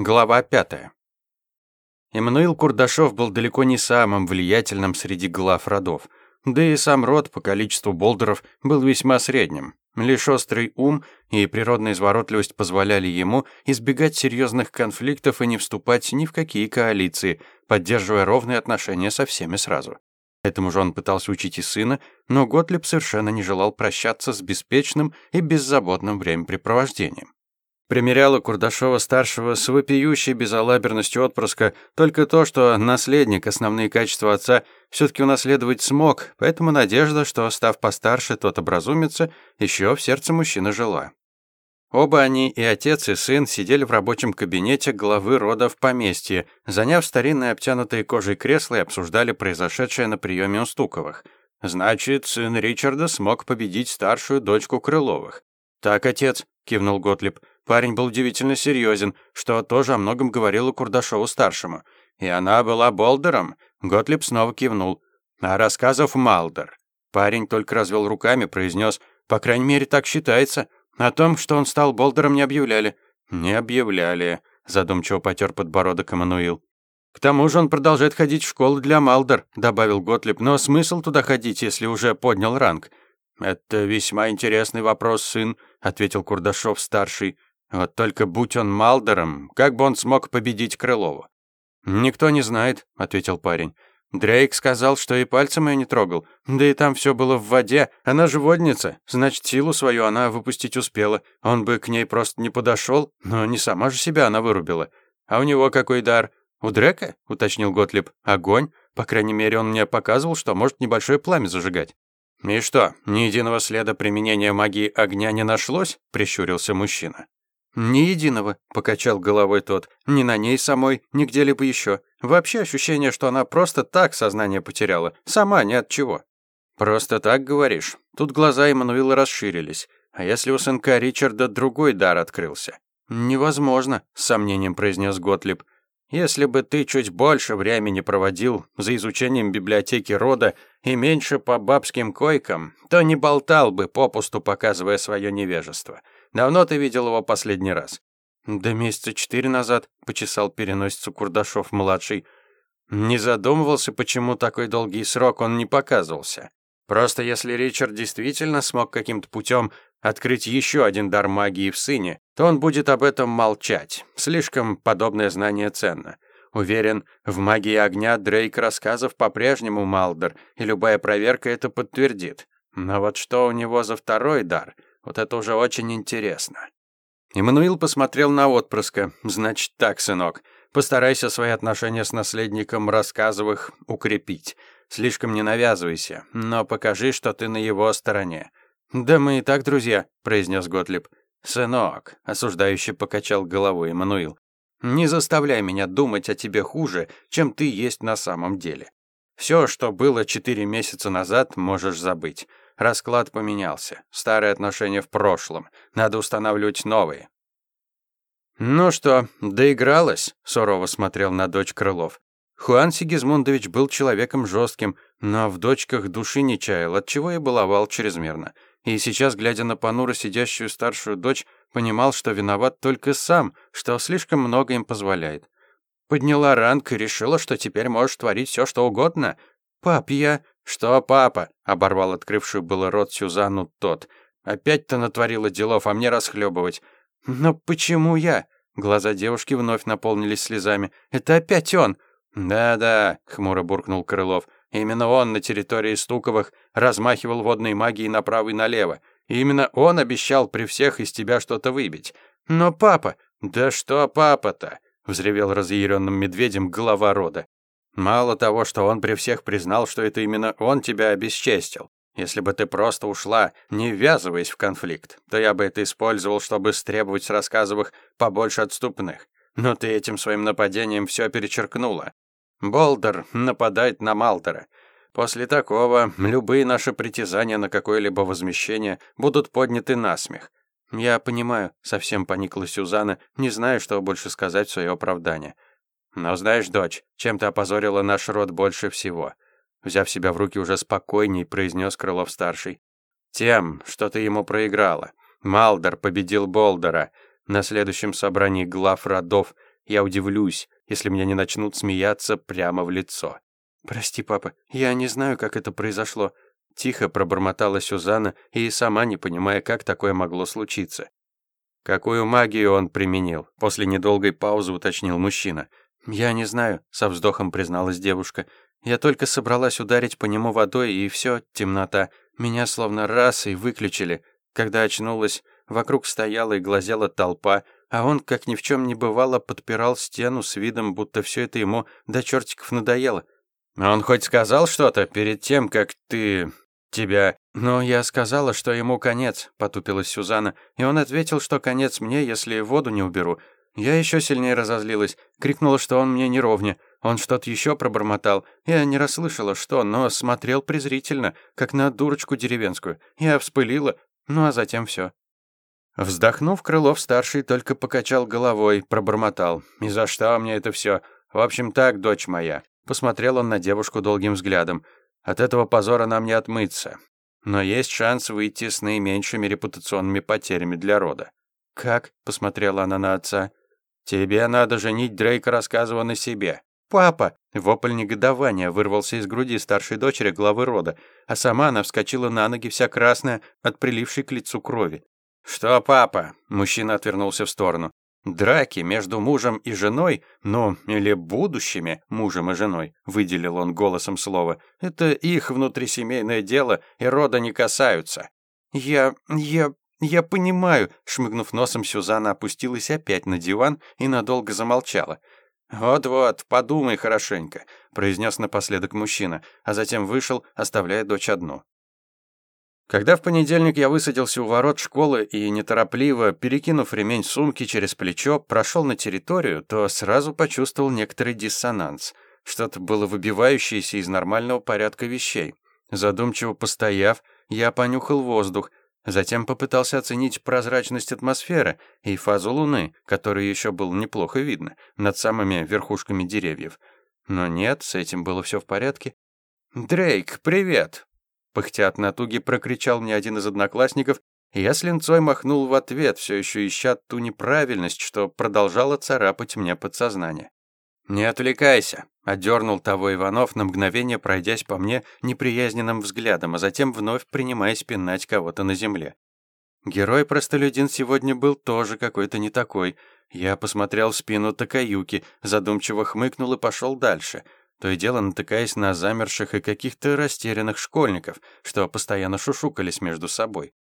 Глава пятая. Эммануил Курдашов был далеко не самым влиятельным среди глав родов. Да и сам род по количеству болдеров был весьма средним. Лишь острый ум и природная изворотливость позволяли ему избегать серьезных конфликтов и не вступать ни в какие коалиции, поддерживая ровные отношения со всеми сразу. Этому же он пытался учить и сына, но Готлиб совершенно не желал прощаться с беспечным и беззаботным времяпрепровождением. Примеряла Курдашова-старшего с вопиющей безалаберностью отпрыска только то, что наследник основные качества отца все-таки унаследовать смог, поэтому надежда, что, став постарше, тот образумится, еще в сердце мужчины жила. Оба они, и отец, и сын, сидели в рабочем кабинете главы рода в поместье, заняв старинное обтянутое кожей кресло и обсуждали произошедшее на приеме у Стуковых. Значит, сын Ричарда смог победить старшую дочку Крыловых. «Так, отец», — кивнул Готлиб, — Парень был удивительно серьезен, что тоже о многом говорил Курдашову-старшему. И она была Болдером? Готлиб снова кивнул. А рассказов Малдер. Парень только развел руками, произнес, по крайней мере, так считается. О том, что он стал Болдером, не объявляли. Не объявляли, задумчиво потер подбородок Эммануил. К тому же он продолжает ходить в школу для Малдер, добавил Готлиб, но смысл туда ходить, если уже поднял ранг? Это весьма интересный вопрос, сын, ответил Курдашов-старший. Вот только будь он Малдером, как бы он смог победить Крылову? «Никто не знает», — ответил парень. Дрейк сказал, что и пальцем ее не трогал. Да и там все было в воде. Она же водница, значит, силу свою она выпустить успела. Он бы к ней просто не подошел, но не сама же себя она вырубила. А у него какой дар? У Дрека? уточнил Готлиб. Огонь? По крайней мере, он мне показывал, что может небольшое пламя зажигать. «И что, ни единого следа применения магии огня не нашлось?» — прищурился мужчина. «Ни единого», — покачал головой тот. «Ни на ней самой, ни где-либо еще. Вообще ощущение, что она просто так сознание потеряла. Сама ни от чего». «Просто так говоришь?» Тут глаза Эммануила расширились. «А если у сынка Ричарда другой дар открылся?» «Невозможно», — с сомнением произнес Готлиб. «Если бы ты чуть больше времени проводил за изучением библиотеки рода и меньше по бабским койкам, то не болтал бы попусту, показывая свое невежество». Давно ты видел его последний раз?» «Да месяца четыре назад», — почесал переносицу Курдашов-младший. Не задумывался, почему такой долгий срок он не показывался. Просто если Ричард действительно смог каким-то путем открыть еще один дар магии в сыне, то он будет об этом молчать. Слишком подобное знание ценно. Уверен, в магии огня Дрейк рассказов по-прежнему Малдер, и любая проверка это подтвердит. Но вот что у него за второй дар — вот это уже очень интересно. Эммануил посмотрел на отпрыска. Значит так, сынок, постарайся свои отношения с наследником рассказовых укрепить. Слишком не навязывайся, но покажи, что ты на его стороне. Да мы и так друзья, произнес Готлиб. Сынок, осуждающе покачал головой Эммануил. Не заставляй меня думать о тебе хуже, чем ты есть на самом деле. Все, что было четыре месяца назад, можешь забыть. Расклад поменялся. Старые отношения в прошлом. Надо устанавливать новые. «Ну что, доигралась?» — сурово смотрел на дочь Крылов. Хуан Сигизмундович был человеком жестким, но в дочках души не чаял, отчего и баловал чрезмерно. И сейчас, глядя на понуро сидящую старшую дочь, понимал, что виноват только сам, что слишком много им позволяет. Подняла ранг и решила, что теперь можешь творить все, что угодно. «Пап, я...» «Что, папа?» — оборвал открывшую было рот Сюзанну тот. «Опять-то натворила делов, а мне расхлебывать». «Но почему я?» Глаза девушки вновь наполнились слезами. «Это опять он!» «Да-да», — хмуро буркнул Крылов. «Именно он на территории Стуковых размахивал водной магией направо и налево. И именно он обещал при всех из тебя что-то выбить. Но папа...» «Да что папа-то?» — взревел разъяренным медведем глава рода. Мало того, что он при всех признал, что это именно он тебя обесчестил. Если бы ты просто ушла, не ввязываясь в конфликт, то я бы это использовал, чтобы стребовать с рассказовых побольше отступных. Но ты этим своим нападением все перечеркнула. Болдер нападает на Малтера. После такого любые наши притязания на какое-либо возмещение будут подняты на смех. Я понимаю, совсем поникла Сюзанна, не знаю, что больше сказать в свое оправдание. Но знаешь, дочь, чем ты опозорила наш род больше всего?» Взяв себя в руки уже спокойней, произнес Крылов-старший. «Тем, что ты ему проиграла. Малдор победил Болдера на следующем собрании глав родов, Я удивлюсь, если мне не начнут смеяться прямо в лицо. «Прости, папа, я не знаю, как это произошло», — тихо пробормотала Сюзанна и сама не понимая, как такое могло случиться. «Какую магию он применил?» — после недолгой паузы уточнил мужчина. «Я не знаю», — со вздохом призналась девушка. «Я только собралась ударить по нему водой, и все, темнота. Меня словно раз и выключили. Когда очнулась, вокруг стояла и глазела толпа, а он, как ни в чем не бывало, подпирал стену с видом, будто все это ему до чертиков надоело. «Он хоть сказал что-то перед тем, как ты... тебя...» «Но я сказала, что ему конец», — потупилась Сюзанна, и он ответил, что конец мне, если воду не уберу. Я еще сильнее разозлилась, крикнула, что он мне не ровня. Он что-то еще пробормотал. Я не расслышала, что, но смотрел презрительно, как на дурочку деревенскую. Я вспылила, ну а затем все. Вздохнув, Крылов-старший только покачал головой, пробормотал. «И за что мне это все? В общем так, дочь моя». Посмотрел он на девушку долгим взглядом. «От этого позора нам не отмыться. Но есть шанс выйти с наименьшими репутационными потерями для рода». «Как?» — посмотрела она на отца. «Тебе надо женить Дрейка, рассказывая на себе». «Папа!» — вопль негодования вырвался из груди старшей дочери главы рода, а сама она вскочила на ноги вся красная от прилившей к лицу крови. «Что, папа?» – мужчина отвернулся в сторону. «Драки между мужем и женой, ну, или будущими мужем и женой», – выделил он голосом слово. «Это их внутрисемейное дело, и рода не касаются». «Я... я... я понимаю», – шмыгнув носом, Сюзанна опустилась опять на диван и надолго замолчала. «Вот-вот, подумай хорошенько», – произнес напоследок мужчина, а затем вышел, оставляя дочь одну. Когда в понедельник я высадился у ворот школы и неторопливо, перекинув ремень сумки через плечо, прошел на территорию, то сразу почувствовал некоторый диссонанс. Что-то было выбивающееся из нормального порядка вещей. Задумчиво постояв, я понюхал воздух, затем попытался оценить прозрачность атмосферы и фазу луны, которую еще было неплохо видно, над самыми верхушками деревьев. Но нет, с этим было все в порядке. «Дрейк, привет!» Пыхтя от натуги прокричал мне один из одноклассников, и я с линцой махнул в ответ, все еще ища ту неправильность, что продолжала царапать мне подсознание. «Не отвлекайся», — одернул того Иванов, на мгновение пройдясь по мне неприязненным взглядом, а затем вновь принимаясь пинать кого-то на земле. Герой-простолюдин сегодня был тоже какой-то не такой. Я посмотрел в спину Такаюки, задумчиво хмыкнул и пошел дальше — то и дело натыкаясь на замерших и каких-то растерянных школьников, что постоянно шушукались между собой.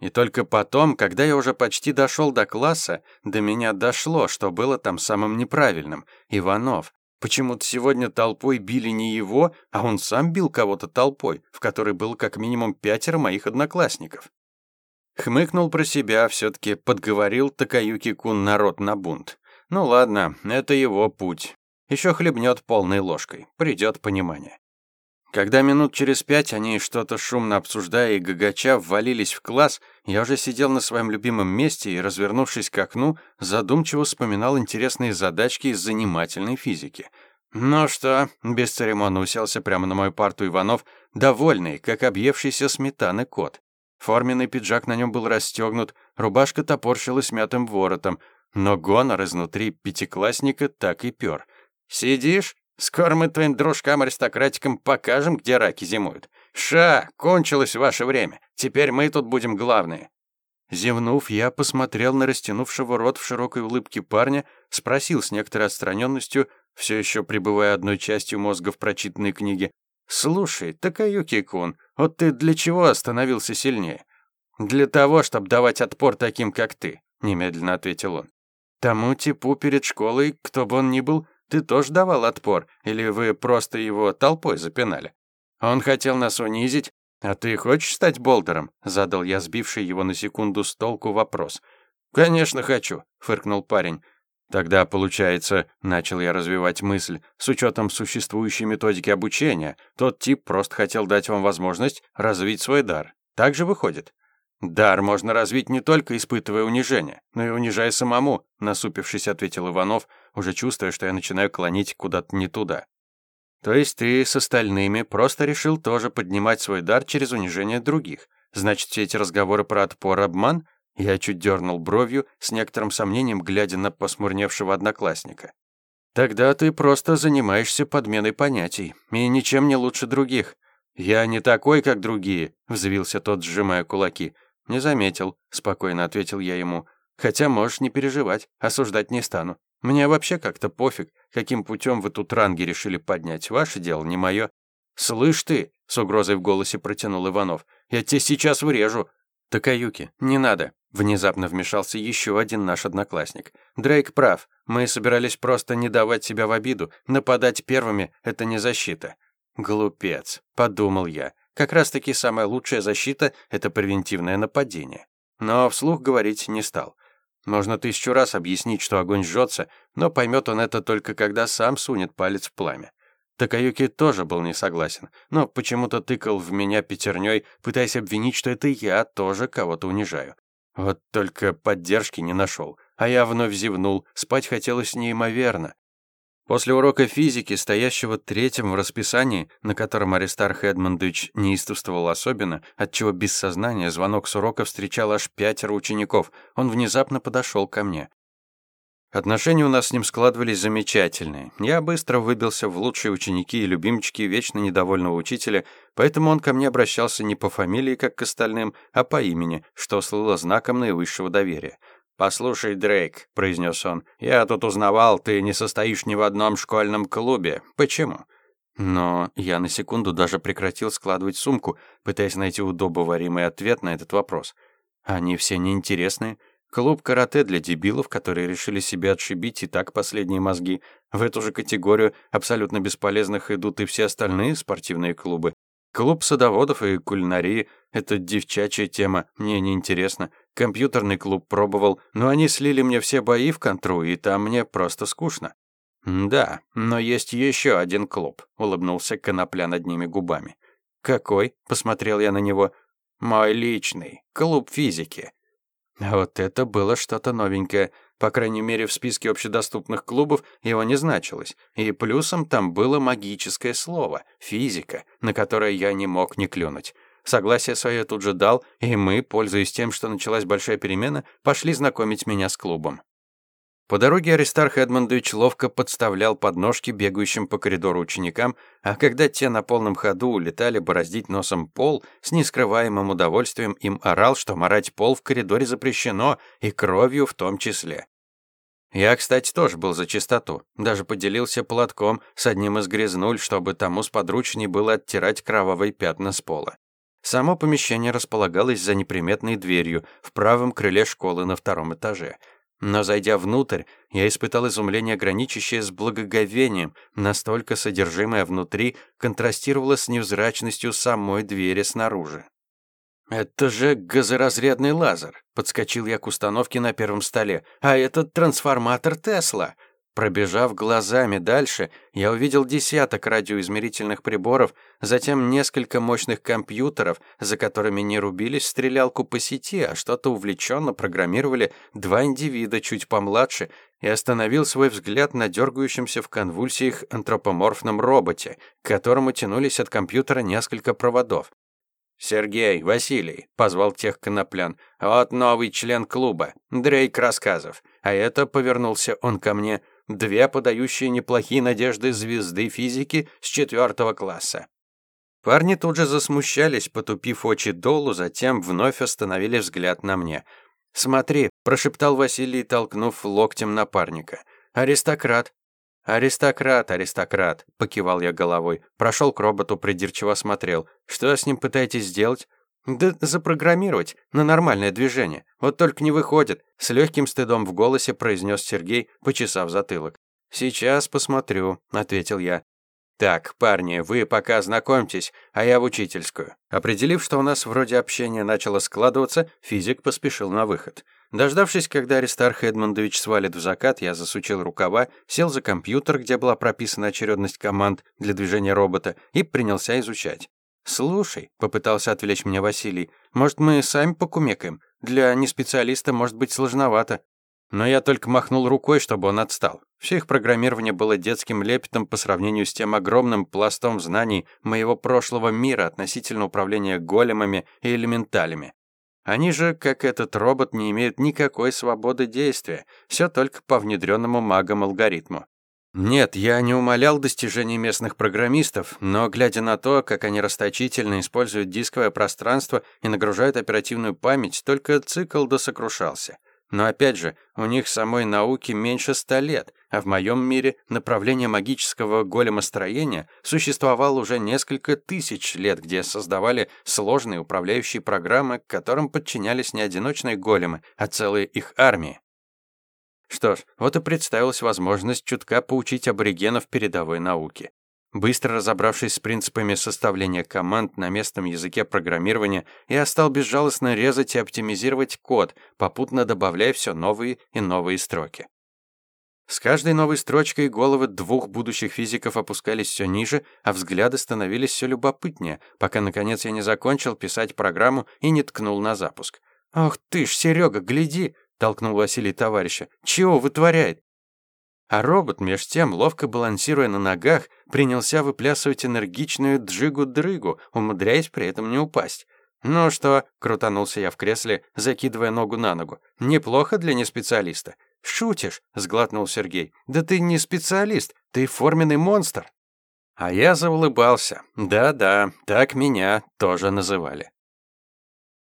И только потом, когда я уже почти дошел до класса, до меня дошло, что было там самым неправильным. Иванов. Почему-то сегодня толпой били не его, а он сам бил кого-то толпой, в которой было как минимум пятеро моих одноклассников. Хмыкнул про себя, все-таки подговорил Такаюки-кун народ на бунт. Ну ладно, это его путь. Еще хлебнет полной ложкой. Придет понимание. Когда минут через пять они, что-то шумно обсуждая и гагача, ввалились в класс, я уже сидел на своем любимом месте и, развернувшись к окну, задумчиво вспоминал интересные задачки из занимательной физики. «Ну что?» — бесцеремонно уселся прямо на мою парту Иванов, довольный, как объевшийся сметаны кот. Форменный пиджак на нем был расстегнут, рубашка топорщилась мятым воротом, но гонор изнутри пятиклассника так и пер — «Сидишь? Скоро мы твоим дружкам-аристократикам покажем, где раки зимуют. Ша, кончилось ваше время. Теперь мы тут будем главные». Зевнув, я посмотрел на растянувшего рот в широкой улыбке парня, спросил с некоторой отстраненностью, все еще пребывая одной частью мозга в прочитанной книге, «Слушай, Такаюки-кун, вот ты для чего остановился сильнее?» «Для того, чтобы давать отпор таким, как ты», — немедленно ответил он. «Тому типу перед школой, кто бы он ни был, ты тоже давал отпор, или вы просто его толпой запинали? Он хотел нас унизить, а ты хочешь стать болдером? Задал я сбивший его на секунду с толку вопрос. Конечно, хочу, фыркнул парень. Тогда, получается, начал я развивать мысль, с учетом существующей методики обучения, тот тип просто хотел дать вам возможность развить свой дар. Так же выходит? «Дар можно развить не только испытывая унижение, но и унижая самому», насупившись, ответил Иванов, уже чувствуя, что я начинаю клонить куда-то не туда. «То есть ты с остальными просто решил тоже поднимать свой дар через унижение других? Значит, все эти разговоры про отпор — обман? Я чуть дернул бровью, с некоторым сомнением глядя на посмурневшего одноклассника. «Тогда ты просто занимаешься подменой понятий, и ничем не лучше других. Я не такой, как другие», — взвился тот, сжимая кулаки. «Не заметил», — спокойно ответил я ему. «Хотя можешь не переживать, осуждать не стану. Мне вообще как-то пофиг, каким путем вы тут ранги решили поднять. Ваше дело, не мое». «Слышь ты!» — с угрозой в голосе протянул Иванов. «Я тебе сейчас врежу!» «Такаюки, не надо!» — внезапно вмешался еще один наш одноклассник. «Дрейк прав. Мы собирались просто не давать себя в обиду. Нападать первыми — это не защита». «Глупец», — подумал я. «Как раз-таки самая лучшая защита — это превентивное нападение». Но вслух говорить не стал. Можно тысячу раз объяснить, что огонь жжется, но поймет он это только когда сам сунет палец в пламя. Такаюки тоже был не согласен, но почему-то тыкал в меня пятерней, пытаясь обвинить, что это я тоже кого-то унижаю. Вот только поддержки не нашел, а я вновь зевнул, спать хотелось неимоверно. После урока физики, стоящего третьим в расписании, на котором Аристарх Эдмондович неистовствовал особенно, отчего без сознания звонок с урока встречал аж пятеро учеников, он внезапно подошел ко мне. Отношения у нас с ним складывались замечательные. Я быстро выбился в лучшие ученики и любимчики вечно недовольного учителя, поэтому он ко мне обращался не по фамилии, как к остальным, а по имени, что слыло знаком наивысшего доверия. «Послушай, Дрейк», — произнес он, — «я тут узнавал, ты не состоишь ни в одном школьном клубе. Почему?» Но я на секунду даже прекратил складывать сумку, пытаясь найти удобоваримый ответ на этот вопрос. Они все неинтересные. Клуб карате для дебилов, которые решили себя отшибить и так последние мозги. В эту же категорию абсолютно бесполезных идут и все остальные спортивные клубы. Клуб садоводов и кулинарии — это девчачья тема, мне неинтересно. Компьютерный клуб пробовал, но они слили мне все бои в контру, и там мне просто скучно. «Да, но есть еще один клуб», — улыбнулся Конопля над ними губами. «Какой?» — посмотрел я на него. «Мой личный. Клуб физики. А вот это было что-то новенькое. По крайней мере, в списке общедоступных клубов его не значилось. И плюсом там было магическое слово — физика, на которое я не мог не клюнуть. Согласие свое тут же дал, и мы, пользуясь тем, что началась большая перемена, пошли знакомить меня с клубом. По дороге Аристарх Эдмондович ловко подставлял подножки бегающим по коридору ученикам, а когда те на полном ходу улетали бороздить носом пол, с нескрываемым удовольствием им орал, что морать пол в коридоре запрещено, и кровью в том числе. Я, кстати, тоже был за чистоту. Даже поделился платком с одним из грязнуль, чтобы тому сподручней было оттирать кровавые пятна с пола. Само помещение располагалось за неприметной дверью в правом крыле школы на втором этаже — но, зайдя внутрь, я испытал изумление, граничащее с благоговением, настолько содержимое внутри контрастировало с невзрачностью самой двери снаружи. «Это же газоразрядный лазер!» — подскочил я к установке на первом столе. «А этот трансформатор Тесла!» Пробежав глазами дальше, я увидел десяток радиоизмерительных приборов, затем несколько мощных компьютеров, за которыми не рубились стрелялку по сети, а что-то увлеченно программировали два индивида чуть помладше, и остановил свой взгляд на дергающемся в конвульсиях антропоморфном роботе, к которому тянулись от компьютера несколько проводов. «Сергей, Василий», — позвал тех коноплян, — «вот новый член клуба, Дрейк Рассказов». А это, повернулся он ко мне, — две подающие неплохие надежды звезды физики с четвертого класса. Парни тут же засмущались, потупив очи долу, затем вновь остановили взгляд на мне. «Смотри», — прошептал Василий, толкнув локтем напарника. «Аристократ». «Аристократ, аристократ», — покивал я головой. Прошел к роботу, придирчиво смотрел. «Что с ним пытаетесь сделать?» «Да запрограммировать на нормальное движение. Вот только не выходит», — с легким стыдом в голосе произнес Сергей, почесав затылок. «Сейчас посмотрю», — ответил я. «Так, парни, вы пока знакомьтесь, а я в учительскую». Определив, что у нас вроде общения начало складываться, физик поспешил на выход. Дождавшись, когда Аристарх Эдмондович свалит в закат, я засучил рукава, сел за компьютер, где была прописана очередность команд для движения робота, и принялся изучать. «Слушай», — попытался отвлечь меня Василий, «может, мы сами покумекаем? Для неспециалиста может быть сложновато». Но я только махнул рукой, чтобы он отстал. Все их программирование было детским лепетом по сравнению с тем огромным пластом знаний моего прошлого мира относительно управления големами и элементалями. Они же, как этот робот, не имеют никакой свободы действия, все только по внедренному магом алгоритму. Нет, я не умолял достижений местных программистов, но глядя на то, как они расточительно используют дисковое пространство и нагружают оперативную память, только цикл досокрушался. Но опять же, у них самой науки меньше ста лет, а в моем мире направление магического големостроения существовало уже несколько тысяч лет, где создавали сложные управляющие программы, которым подчинялись не одиночные големы, а целые их армии. Что ж, вот и представилась возможность чутка поучить аборигенов передовой науке. Быстро разобравшись с принципами составления команд на местном языке программирования, я стал безжалостно резать и оптимизировать код, попутно добавляя все новые и новые строки. С каждой новой строчкой головы двух будущих физиков опускались все ниже, а взгляды становились все любопытнее, пока, наконец, я не закончил писать программу и не ткнул на запуск. «Ах ты ж, Серега, гляди!» — толкнул Василий товарища. «Чего вытворяет?» А робот, меж тем, ловко балансируя на ногах, принялся выплясывать энергичную джигу-дрыгу, умудряясь при этом не упасть. «Ну что?» — крутанулся я в кресле, закидывая ногу на ногу. «Неплохо для неспециалиста». «Шутишь?» — сглотнул Сергей. «Да ты не специалист, ты форменный монстр». А я заулыбался. Да-да, так меня тоже называли.